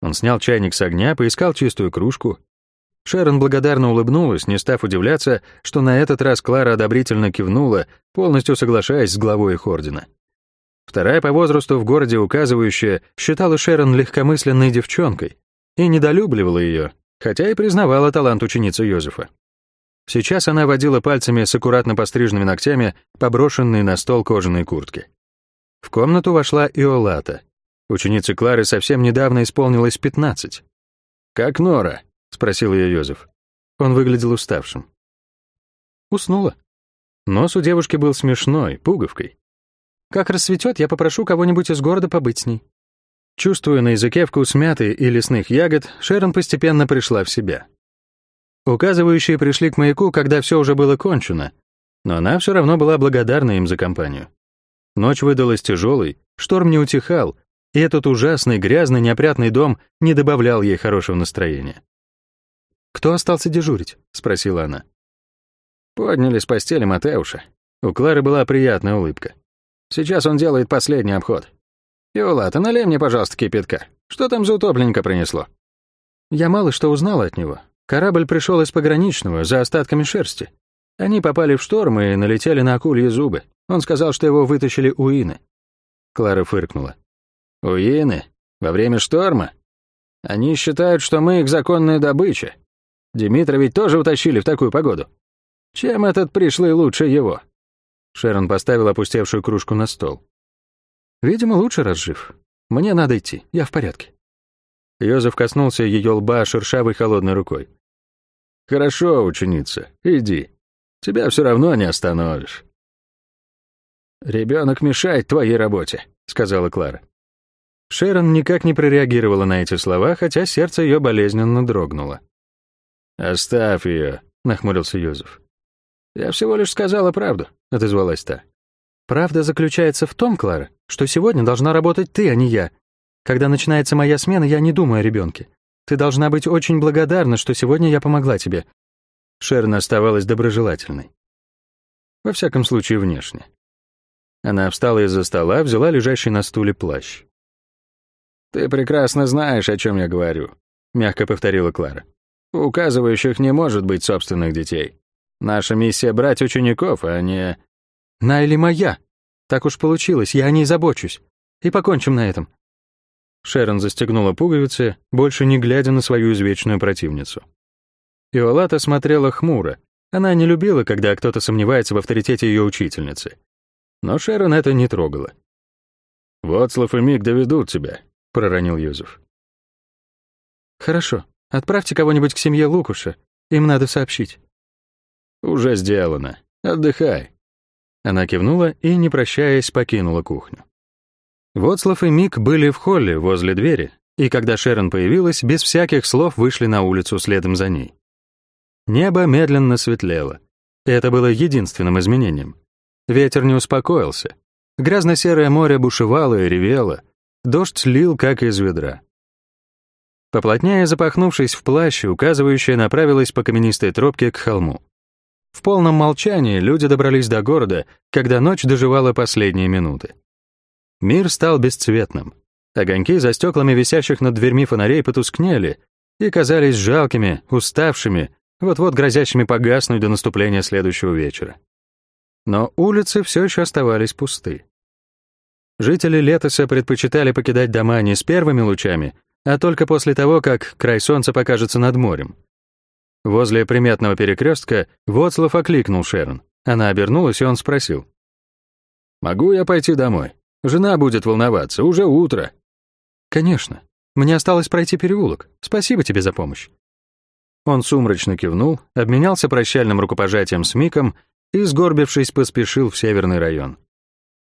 Он снял чайник с огня, поискал чистую кружку. Шерон благодарно улыбнулась, не став удивляться, что на этот раз Клара одобрительно кивнула, полностью соглашаясь с главой их ордена. Вторая по возрасту в городе указывающая считала Шерон легкомысленной девчонкой, и недолюбливала ее, хотя и признавала талант ученицы Йозефа. Сейчас она водила пальцами с аккуратно постриженными ногтями поброшенные на стол кожаные куртки. В комнату вошла Иолата. Ученице Клары совсем недавно исполнилось 15. «Как Нора?» — спросил ее Йозеф. Он выглядел уставшим. Уснула. Нос у девушки был смешной, пуговкой. Как рассветет, я попрошу кого-нибудь из города побыть с ней. Чувствуя на языке вкус мяты и лесных ягод, Шерон постепенно пришла в себя. Указывающие пришли к маяку, когда все уже было кончено, но она все равно была благодарна им за компанию. Ночь выдалась тяжелой, шторм не утихал, и этот ужасный, грязный, неопрятный дом не добавлял ей хорошего настроения. «Кто остался дежурить?» — спросила она. Подняли с постели Матеуша. У Клары была приятная улыбка. Сейчас он делает последний обход. «Иолата, налей мне, пожалуйста, кипятка. Что там за утопленника принесло?» Я мало что узнала от него. Корабль пришел из пограничного, за остатками шерсти. Они попали в шторм и налетели на акульи зубы. Он сказал, что его вытащили уины. Клара фыркнула. «Уины? Во время шторма? Они считают, что мы их законная добыча. Димитра ведь тоже утащили в такую погоду. Чем этот пришлый лучше его?» Шерон поставил опустевшую кружку на стол. «Видимо, лучше разжив. Мне надо идти, я в порядке». Йозеф коснулся ее лба шершавой холодной рукой. «Хорошо, ученица, иди. Тебя все равно не остановишь». «Ребенок мешает твоей работе», — сказала Клара. Шерон никак не прореагировала на эти слова, хотя сердце ее болезненно дрогнуло. «Оставь ее», — нахмурился Йозеф. «Я всего лишь сказала правду», — отозвалась та. «Правда заключается в том, Клара, что сегодня должна работать ты, а не я, когда начинается моя смена, я не думаю о ребенке. Ты должна быть очень благодарна, что сегодня я помогла тебе». Шерна оставалась доброжелательной. Во всяком случае, внешне. Она встала из-за стола, взяла лежащий на стуле плащ. «Ты прекрасно знаешь, о чем я говорю», — мягко повторила Клара. «У указывающих не может быть собственных детей. Наша миссия — брать учеников, а не...» «На или моя? Так уж получилось, я о ней забочусь. И покончим на этом. Шерон застегнула пуговицы, больше не глядя на свою извечную противницу. Иолата смотрела хмуро. Она не любила, когда кто-то сомневается в авторитете ее учительницы. Но Шерон это не трогала. «Воцлав и Мик доведут тебя», — проронил Юзеф. «Хорошо. Отправьте кого-нибудь к семье Лукуша. Им надо сообщить». «Уже сделано. Отдыхай». Она кивнула и, не прощаясь, покинула кухню. Воцлав и Мик были в холле возле двери, и когда Шерон появилась, без всяких слов вышли на улицу следом за ней. Небо медленно светлело. Это было единственным изменением. Ветер не успокоился. Грязно-серое море бушевало и ревело. Дождь лил, как из ведра. Поплотнее запахнувшись в плащ, указывающая направилась по каменистой тропке к холму. В полном молчании люди добрались до города, когда ночь доживала последние минуты. Мир стал бесцветным. Огоньки за стеклами висящих над дверьми фонарей потускнели и казались жалкими, уставшими, вот-вот грозящими погаснуть до наступления следующего вечера. Но улицы все еще оставались пусты. Жители Летоса предпочитали покидать дома не с первыми лучами, а только после того, как край солнца покажется над морем. Возле приметного перекрестка Воцлав окликнул Шерон. Она обернулась, и он спросил. «Могу я пойти домой?» Жена будет волноваться, уже утро». «Конечно. Мне осталось пройти переулок. Спасибо тебе за помощь». Он сумрачно кивнул, обменялся прощальным рукопожатием с Миком и, сгорбившись, поспешил в северный район.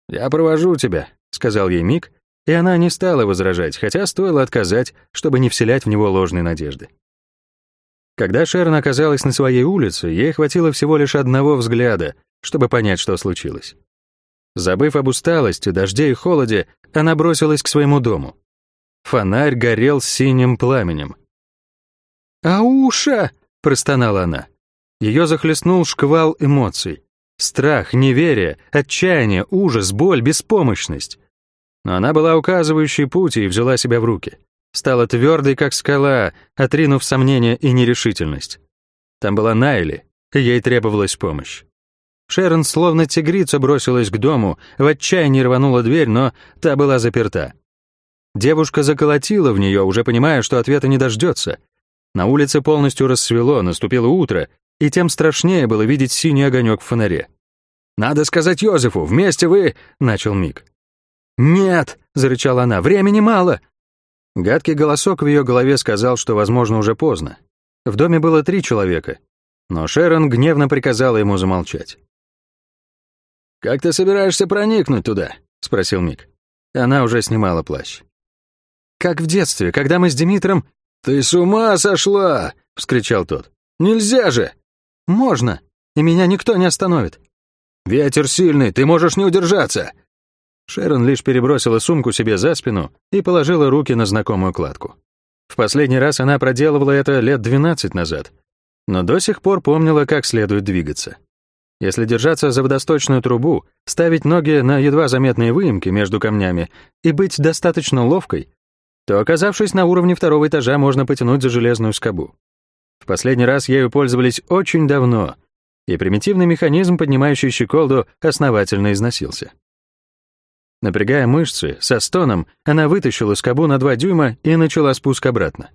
«Я провожу тебя», — сказал ей Мик, и она не стала возражать, хотя стоило отказать, чтобы не вселять в него ложные надежды. Когда Шерон оказалась на своей улице, ей хватило всего лишь одного взгляда, чтобы понять, что случилось. Забыв об усталости, дожде и холоде, она бросилась к своему дому. Фонарь горел синим пламенем. «Ауша!» — простонала она. Ее захлестнул шквал эмоций. Страх, неверие, отчаяние, ужас, боль, беспомощность. Но она была указывающей путь и взяла себя в руки. Стала твердой, как скала, отринув сомнения и нерешительность. Там была Найли, и ей требовалась помощь. Шерон словно тигрица бросилась к дому, в отчаянии рванула дверь, но та была заперта. Девушка заколотила в нее, уже понимая, что ответа не дождется. На улице полностью рассвело, наступило утро, и тем страшнее было видеть синий огонек в фонаре. «Надо сказать Йозефу, вместе вы...» — начал Мик. «Нет!» — зарычала она, — «времени мало!» Гадкий голосок в ее голове сказал, что, возможно, уже поздно. В доме было три человека, но Шерон гневно приказала ему замолчать. «Как ты собираешься проникнуть туда?» — спросил Мик. Она уже снимала плащ. «Как в детстве, когда мы с Димитром...» «Ты с ума сошла!» — вскричал тот. «Нельзя же!» «Можно, и меня никто не остановит». «Ветер сильный, ты можешь не удержаться!» Шерон лишь перебросила сумку себе за спину и положила руки на знакомую кладку. В последний раз она проделывала это лет 12 назад, но до сих пор помнила, как следует двигаться. Если держаться за водосточную трубу, ставить ноги на едва заметные выемки между камнями и быть достаточно ловкой, то, оказавшись на уровне второго этажа, можно потянуть за железную скобу. В последний раз ею пользовались очень давно, и примитивный механизм, поднимающий щеколду, основательно износился. Напрягая мышцы, со стоном, она вытащила скобу на два дюйма и начала спуск обратно.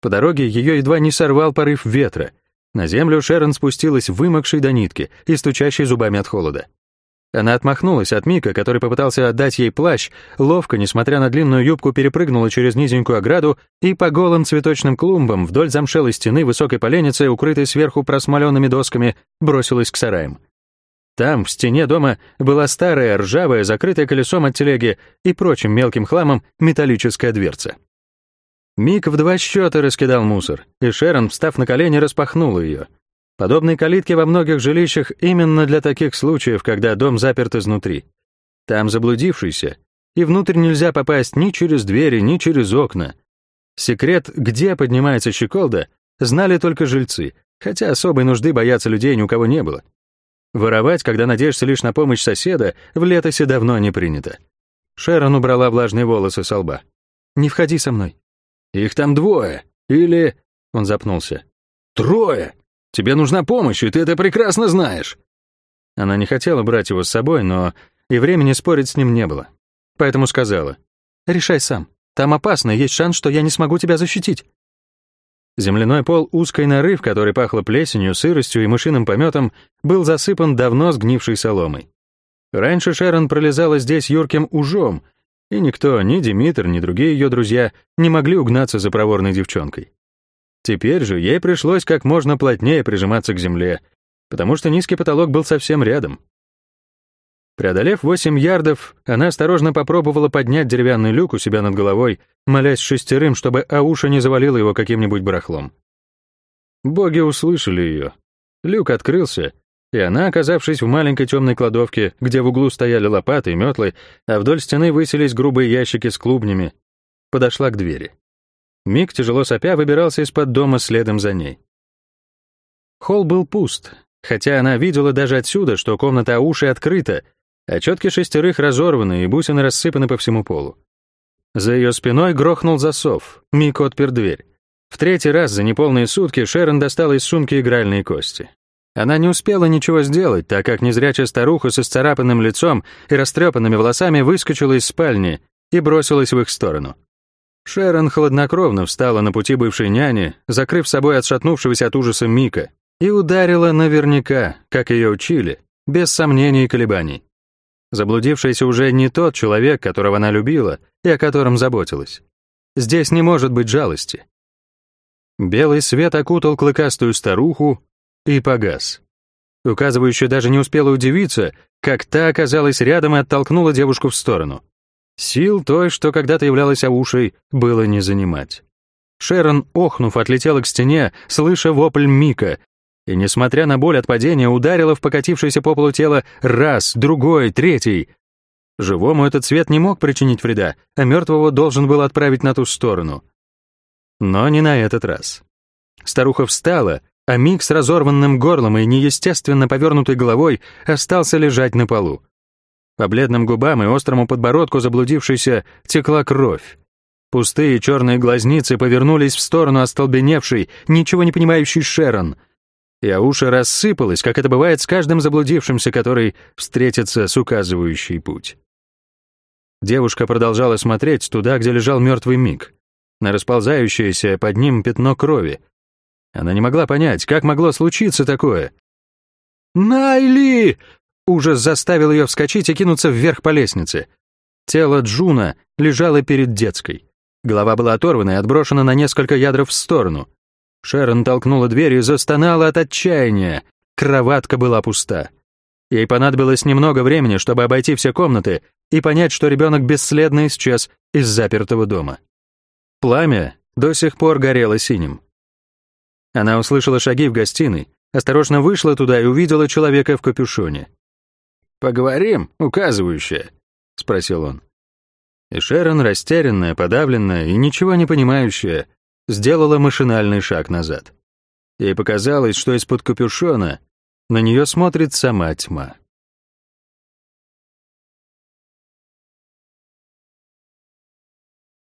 По дороге ее едва не сорвал порыв ветра. На землю Шерон спустилась вымокшей до нитки и стучащей зубами от холода. Она отмахнулась от Мика, который попытался отдать ей плащ, ловко, несмотря на длинную юбку, перепрыгнула через низенькую ограду и по голым цветочным клумбам вдоль замшелой стены высокой поленницы, укрытой сверху просмоленными досками, бросилась к сараям. Там, в стене дома, была старая, ржавая, закрытая колесом от телеги и прочим мелким хламом металлическая дверца. Мик в два счета раскидал мусор, и Шерон, встав на колени, распахнула ее — Подобные калитки во многих жилищах именно для таких случаев, когда дом заперт изнутри. Там заблудившийся, и внутрь нельзя попасть ни через двери, ни через окна. Секрет, где поднимается щеколда, знали только жильцы, хотя особой нужды бояться людей ни у кого не было. Воровать, когда надеешься лишь на помощь соседа, в летосе давно не принято. Шерон убрала влажные волосы со лба. «Не входи со мной». «Их там двое. Или...» Он запнулся. «Трое!» Тебе нужна помощь, и ты это прекрасно знаешь». Она не хотела брать его с собой, но и времени спорить с ним не было. Поэтому сказала, «Решай сам. Там опасно, есть шанс, что я не смогу тебя защитить». Земляной пол узкой норы, в которой пахло плесенью, сыростью и мышиным пометом, был засыпан давно сгнившей соломой. Раньше Шерон пролезала здесь юрким ужом, и никто, ни Димитр, ни другие ее друзья, не могли угнаться за проворной девчонкой. Теперь же ей пришлось как можно плотнее прижиматься к земле, потому что низкий потолок был совсем рядом. Преодолев 8 ярдов, она осторожно попробовала поднять деревянный люк у себя над головой, молясь шестерым, чтобы Ауша не завалила его каким-нибудь барахлом. Боги услышали ее. Люк открылся, и она, оказавшись в маленькой темной кладовке, где в углу стояли лопаты и метлы, а вдоль стены высились грубые ящики с клубнями, подошла к двери. Мик, тяжело сопя, выбирался из-под дома следом за ней. Холл был пуст, хотя она видела даже отсюда, что комната уши открыта, а четки шестерых разорваны и бусины рассыпаны по всему полу. За ее спиной грохнул засов, Мик отпер дверь. В третий раз за неполные сутки Шерон достала из сумки игральные кости. Она не успела ничего сделать, так как незрячая старуха со сцарапанным лицом и растрепанными волосами выскочила из спальни и бросилась в их сторону. Шерон хладнокровно встала на пути бывшей няни, закрыв собой отшатнувшегося от ужаса Мика, и ударила наверняка, как ее учили, без сомнений и колебаний. Заблудившийся уже не тот человек, которого она любила и о котором заботилась. Здесь не может быть жалости. Белый свет окутал клыкастую старуху и погас. Указывающая даже не успела удивиться, как та оказалась рядом и оттолкнула девушку в сторону. Сил той, что когда-то являлась Аушей, было не занимать. Шерон, охнув, отлетела к стене, слыша вопль Мика, и, несмотря на боль от падения, ударила в покатившееся по полу тело раз, другой, третий. Живому этот свет не мог причинить вреда, а мертвого должен был отправить на ту сторону. Но не на этот раз. Старуха встала, а Мик с разорванным горлом и неестественно повернутой головой остался лежать на полу. По бледным губам и острому подбородку заблудившейся текла кровь. Пустые черные глазницы повернулись в сторону остолбеневшей, ничего не понимающей Шерон. И Ауша рассыпалась, как это бывает с каждым заблудившимся, который встретится с указывающей путь. Девушка продолжала смотреть туда, где лежал мертвый Мик, на расползающееся под ним пятно крови. Она не могла понять, как могло случиться такое. «Найли!» Ужас заставил ее вскочить и кинуться вверх по лестнице. Тело Джуна лежало перед детской. Голова была оторвана и отброшена на несколько ядров в сторону. Шерон толкнула дверь и застонала от отчаяния. Кроватка была пуста. Ей понадобилось немного времени, чтобы обойти все комнаты и понять, что ребенок бесследно исчез из запертого дома. Пламя до сих пор горело синим. Она услышала шаги в гостиной, осторожно вышла туда и увидела человека в капюшоне. «Поговорим, указывающая?» — спросил он. И Шерон, растерянная, подавленная и ничего не понимающая, сделала машинальный шаг назад. Ей показалось, что из-под капюшона на нее смотрит сама тьма.